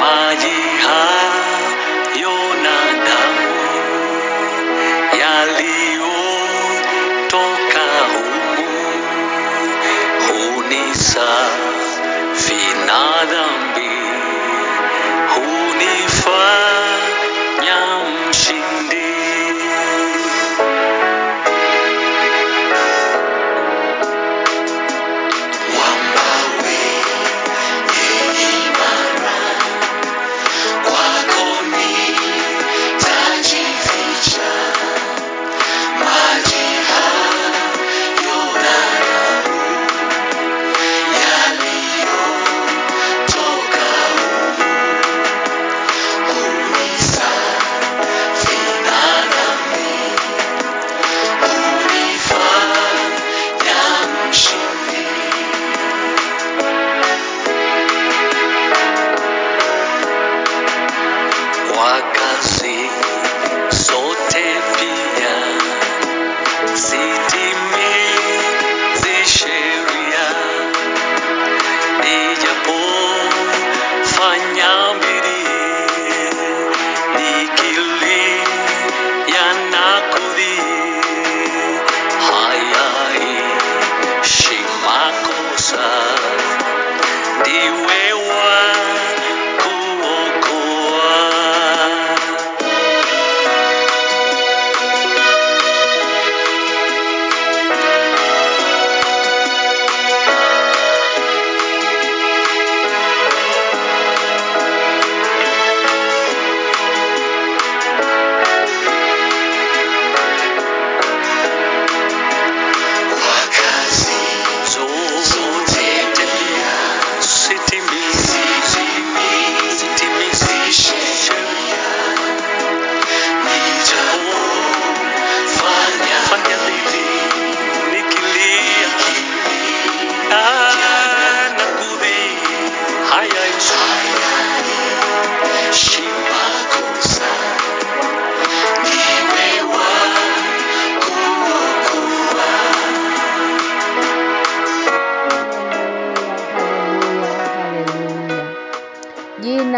माझी हा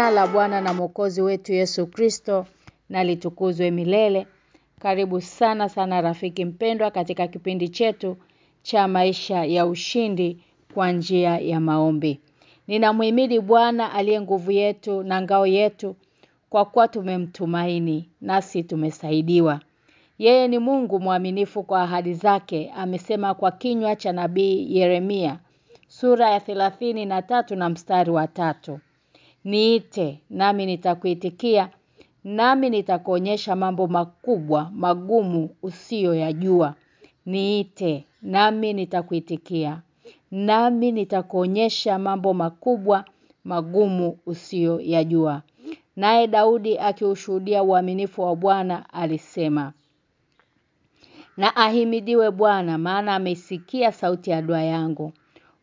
Jina la Bwana na Mwokozi wetu Yesu Kristo na litukuzwe milele. Karibu sana sana rafiki mpendwa katika kipindi chetu cha maisha ya ushindi kwa njia ya maombi. Ninamhimidi Bwana aliye nguvu yetu na ngao yetu kwa kuwa tumemtumaini nasi tumesaidiwa. Yeye ni Mungu mwaminifu kwa ahadi zake, amesema kwa kinywa cha nabii Yeremia sura ya thelathini na tatu na mstari wa tatu. Niite nami nitakuitikia nami nitakuonyesha mambo makubwa magumu usiyoyajua. Niite nami nitakuitikia nami nitakuonyesha mambo makubwa magumu usiyoyajua. Naye Daudi akiushuhudia uaminifu wa Bwana alisema Na ahimidiwe Bwana maana ameisikia sauti ya dua yangu.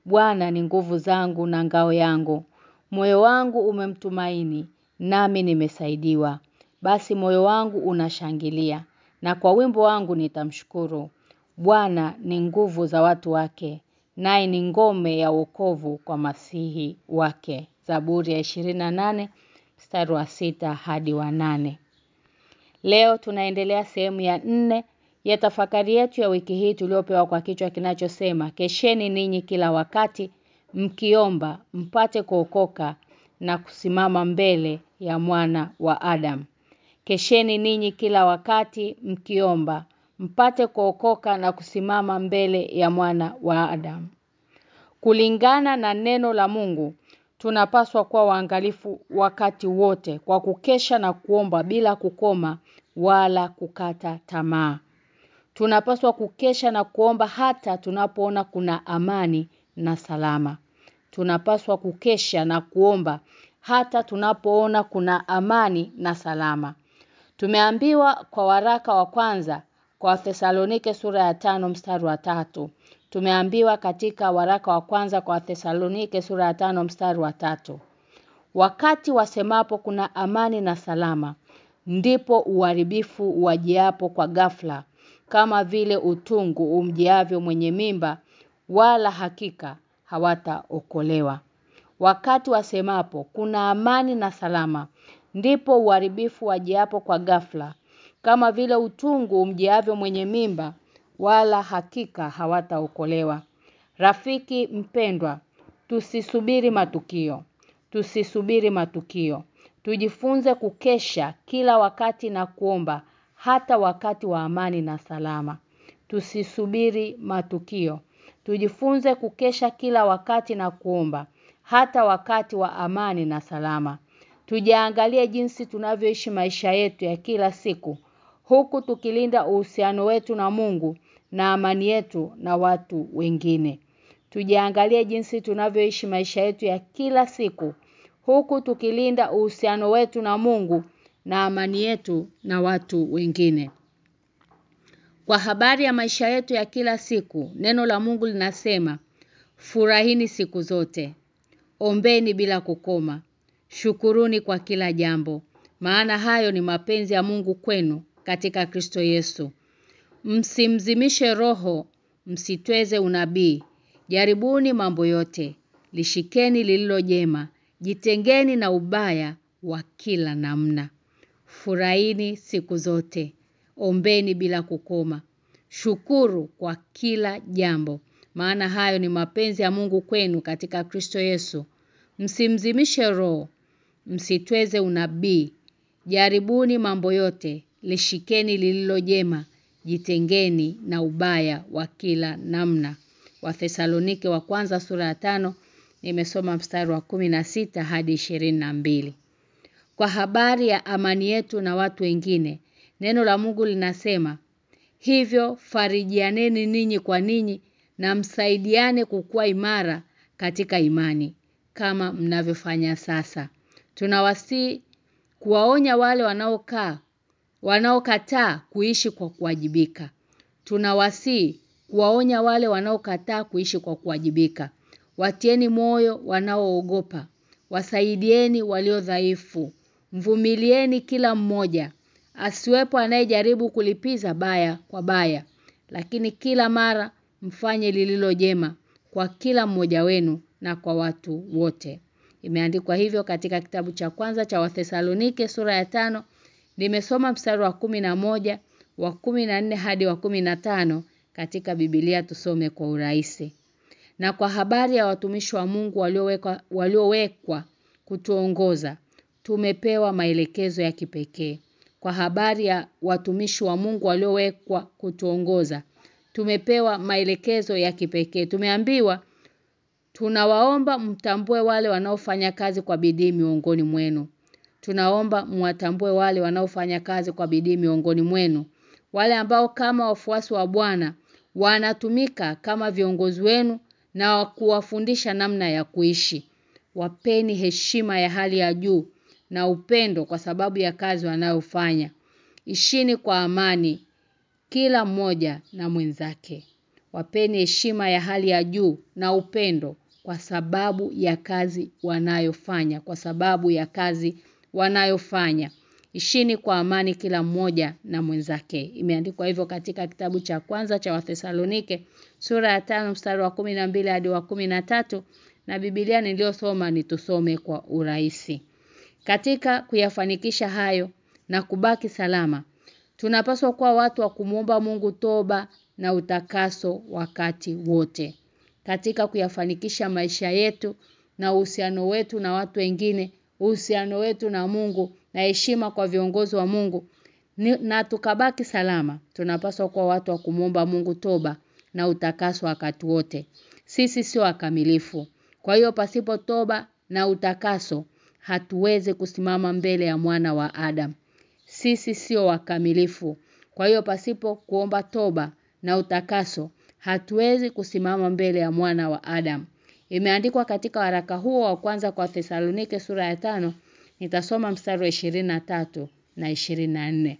Bwana ni nguvu zangu na ngao yangu. Moyo wangu umemtumaini nami nimesaidiwa. Basi moyo wangu unashangilia na kwa wimbo wangu nitamshukuru. Bwana ni nguvu za watu wake, naye ni ngome ya wokovu kwa masihi wake. Zaburi ya 28 mstari wa sita hadi wa nane. Leo tunaendelea sehemu ya nne ya tafakari yetu ya wiki hii tuliopewa kwa kichwa kinachosema kesheni ninyi kila wakati mkiomba mpate kuokoka na kusimama mbele ya mwana wa Adam. Kesheni ninyi kila wakati mkiomba mpate kuokoka na kusimama mbele ya mwana wa Adam. Kulingana na neno la Mungu, tunapaswa kuwa waangalifu wakati wote kwa kukesha na kuomba bila kukoma wala kukata tamaa. Tunapaswa kukesha na kuomba hata tunapoona kuna amani na salama. Tunapaswa kukesha na kuomba hata tunapoona kuna amani na salama. Tumeambiwa kwa waraka wa kwanza kwa Thesalonike sura ya tano mstari wa tatu. Tumeambiwa katika waraka wa kwanza kwa Thesalonike sura ya tano mstari wa tatu. Wakati wasemapo kuna amani na salama, ndipo uharibifu wajiapo kwa ghafla, kama vile utungu umjiavyo mwenye mimba, wala hakika hawataokolewa. wakati wasemapo kuna amani na salama ndipo uharibifu wajiapo kwa ghafla kama vile utungu umjiavyo mwenye mimba wala hakika hawataokolewa. Rafiki mpendwa tusisubiri matukio tusisubiri matukio. Tujifunze kukesha kila wakati na kuomba hata wakati wa amani na salama. Tusisubiri matukio tujifunze kukesha kila wakati na kuomba hata wakati wa amani na salama. Tujiangalie jinsi tunavyoishi maisha yetu ya kila siku huku tukilinda uhusiano wetu na Mungu na amani yetu na watu wengine. Tujiangalie jinsi tunavyoishi maisha yetu ya kila siku huku tukilinda uhusiano wetu na Mungu na amani yetu na watu wengine kwa habari ya maisha yetu ya kila siku neno la Mungu linasema furahini siku zote. Ombeni bila kukoma. Shukuruni kwa kila jambo. Maana hayo ni mapenzi ya Mungu kwenu katika Kristo Yesu. Msimzimishe roho msitweze unabii. Jaribuni mambo yote. Lishikeni lililo jema. Jitengeni na ubaya wa kila namna. Furahini siku zote ombeni bila kukoma. Shukuru kwa kila jambo. Maana hayo ni mapenzi ya Mungu kwenu katika Kristo Yesu. Msimzimishe roho. Msitweze unabii. Jaribuni mambo yote. Lishikeni lililo jema. Jitengeni na ubaya wa kila namna. Wa Thesalonike wa kwanza sura ya tano. Nimesoma mstari wa kumi na sita hadi mbili. Kwa habari ya amani yetu na watu wengine neno la Mungu linasema hivyo farijianeni ninyi kwa ninyi na msaidiane kukua imara katika imani kama mnavyofanya sasa. Tunawasi kuwaonya wale wanaokaa wanaokataa kuishi kwa kuwajibika. Tunawasi kuwaonya wale wanaokataa kuishi kwa kuwajibika. Watieni moyo wanaoogopa. Wasaidieni walio dhaifu. Mvumilieni kila mmoja asiwepo anayejaribu kulipiza baya kwa baya lakini kila mara mfanye lililo jema kwa kila mmoja wenu na kwa watu wote. Imeandikwa hivyo katika kitabu cha kwanza cha Wathesalonike sura ya tano. Nimesoma mstari wa kumi na moja wa kumi na nne hadi wa kumi na tano katika Biblia tusome kwa urahisi. Na kwa habari ya watumishi wa Mungu waliowekwa waliowekwa kutuongoza tumepewa maelekezo ya kipekee kwa habari ya watumishi wa Mungu waliowekwa kutuongoza. Tumepewa maelekezo ya kipekee. Tumeambiwa tunawaomba mtambue wale wanaofanya kazi kwa bidii miongoni mwenu. Tunaomba mwatambue wale wanaofanya kazi kwa bidii miongoni mwenu. Wale ambao kama wafuasi wa Bwana wanatumika kama viongozi wenu na kuwafundisha namna ya kuishi. Wapeni heshima ya hali ya juu na upendo kwa sababu ya kazi wanayofanya. Ishini kwa amani kila mmoja na mwenzake. Wapeni heshima ya hali ya juu na upendo kwa sababu ya kazi wanayofanya kwa sababu ya kazi wanayofanya. Ishini kwa amani kila mmoja na mwenzake. Imeandikwa hivyo katika kitabu cha kwanza cha Wathesalonike sura ya tano mstari wa kumi na mbili hadi wa kumi na tatu na Biblia niliyosoma nitusome kwa urahisi katika kuyafanikisha hayo na kubaki salama. Tunapaswa kuwa watu wa kumuomba Mungu toba na utakaso wakati wote. Katika kuyafanikisha maisha yetu na uhusiano wetu na watu wengine uhusiano wetu na Mungu na heshima kwa viongozi wa Mungu na tukabaki salama tunapaswa kuwa watu wa kumuomba Mungu toba na utakaso wakati wote. Sisi sio wakamilifu. Kwa hiyo pasipo toba na utakaso hatuwezi kusimama mbele ya mwana wa Adam. Sisi sio wakamilifu. Kwa hiyo pasipo kuomba toba na utakaso hatuwezi kusimama mbele ya mwana wa Adam. Imeandikwa katika waraka huo wa kwanza kwa Thesalonike sura ya tano nitasoma mstari wa 23 na 24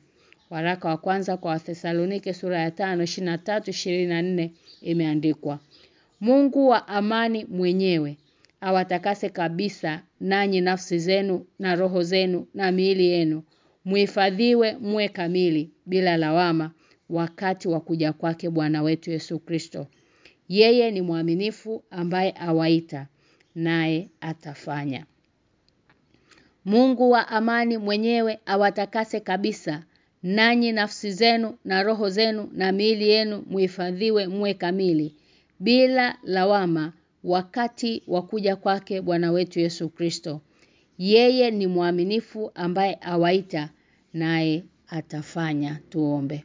waraka wa kwanza kwa Thesalonike sura ya 5 23 24 imeandikwa Mungu wa amani mwenyewe awatakase kabisa nanyi nafsi zenu na roho zenu na miili yenu muhifadhiwe mwe kamili bila lawama wakati wa kuja kwake Bwana wetu Yesu Kristo. Yeye ni mwaminifu ambaye awaita. naye atafanya. Mungu wa amani mwenyewe awatakase kabisa nanyi nafsi zenu na roho zenu na miili yenu muhifadhiwe mwe kamili bila lawama wakati wa kuja kwake Bwana wetu Yesu Kristo. Yeye ni mwaminifu ambaye awaita naye atafanya tuombe.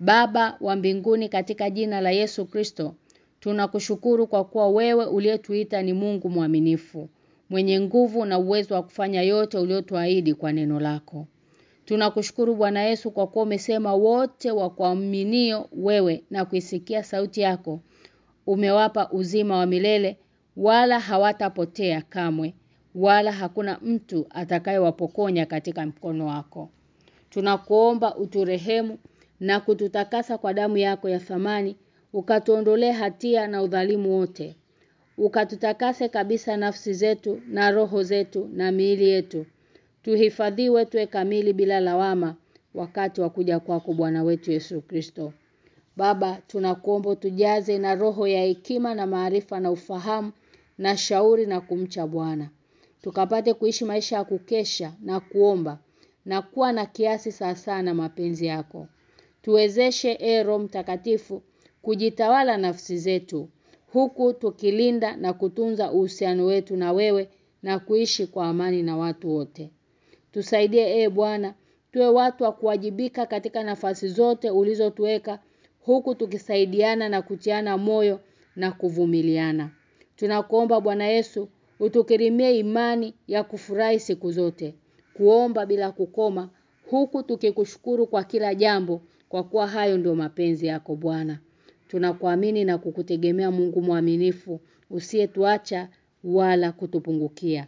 Baba wa mbinguni katika jina la Yesu Kristo tunakushukuru kwa kuwa wewe uliyetuita ni Mungu mwaminifu mwenye nguvu na uwezo wa kufanya yote uliyotuahidi kwa neno lako. Tunakushukuru Bwana Yesu kwa kuwa umesema wote wa kuaminio wewe na kuisikia sauti yako umewapa uzima wa milele wala hawatapotea kamwe wala hakuna mtu atakayewapokonya katika mkono wako. Tunakuomba uturehemu na kututakasa kwa damu yako ya thamani ukatuondolee hatia na udhalimu wote. Ukatutakase kabisa nafsi zetu na roho zetu na miili yetu. Tuhifadhiwe tuwe kamili bila lawama wakati wa kuja kwako Bwana wetu Yesu Kristo. Baba tunakuomba tujaze na roho ya hekima na maarifa na ufahamu na shauri na kumcha Bwana. Tukapate kuishi maisha ya kukesha na kuomba na kuwa na kiasi sasa na mapenzi yako. Tuwezeshe e Roho Mtakatifu kujitawala nafsi zetu huku tukilinda na kutunza uhusiano wetu na wewe na kuishi kwa amani na watu wote. Tusaidie e Bwana tuwe watu wa kuwajibika katika nafasi zote ulizotuweka huku tukisaidiana na kutiana moyo na kuvumiliana. Tunakuomba Bwana Yesu utukirimie imani ya kufurahi siku zote, kuomba bila kukoma huku tukikushukuru kwa kila jambo kwa kuwa hayo ndio mapenzi yako Bwana. Tunakuamini na kukutegemea Mungu mwaminifu usiyetuacha wala kutupungukia.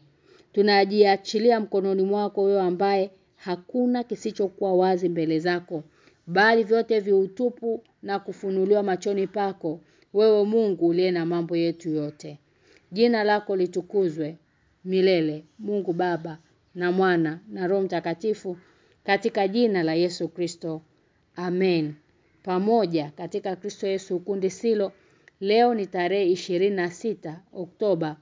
Tunajiachilia mkononi mwako wewe ambaye hakuna kisichokuwa wazi mbele zako bali vyote viutupu na kufunuliwa machoni pako wewe Mungu uliye na mambo yetu yote. Jina lako litukuzwe milele Mungu Baba na Mwana na Roho Mtakatifu katika jina la Yesu Kristo. Amen. Pamoja katika Kristo Yesu kundi silo leo ni tarehe 26 Oktoba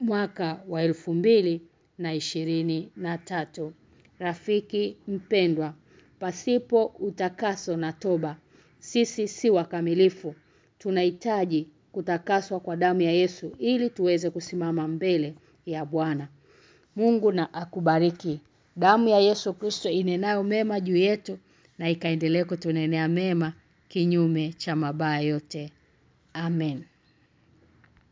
mwaka wa elfu mbili na ishirini na tatu. Rafiki mpendwa, pasipo utakaso na toba, sisi si wakamilifu. Tunahitaji kutakaswa kwa damu ya Yesu ili tuweze kusimama mbele ya Bwana. Mungu na akubariki. Damu ya Yesu Kristo inenayo mema juu yetu na ikaendelee kutunenea mema kinyume cha mabaya yote. Amen.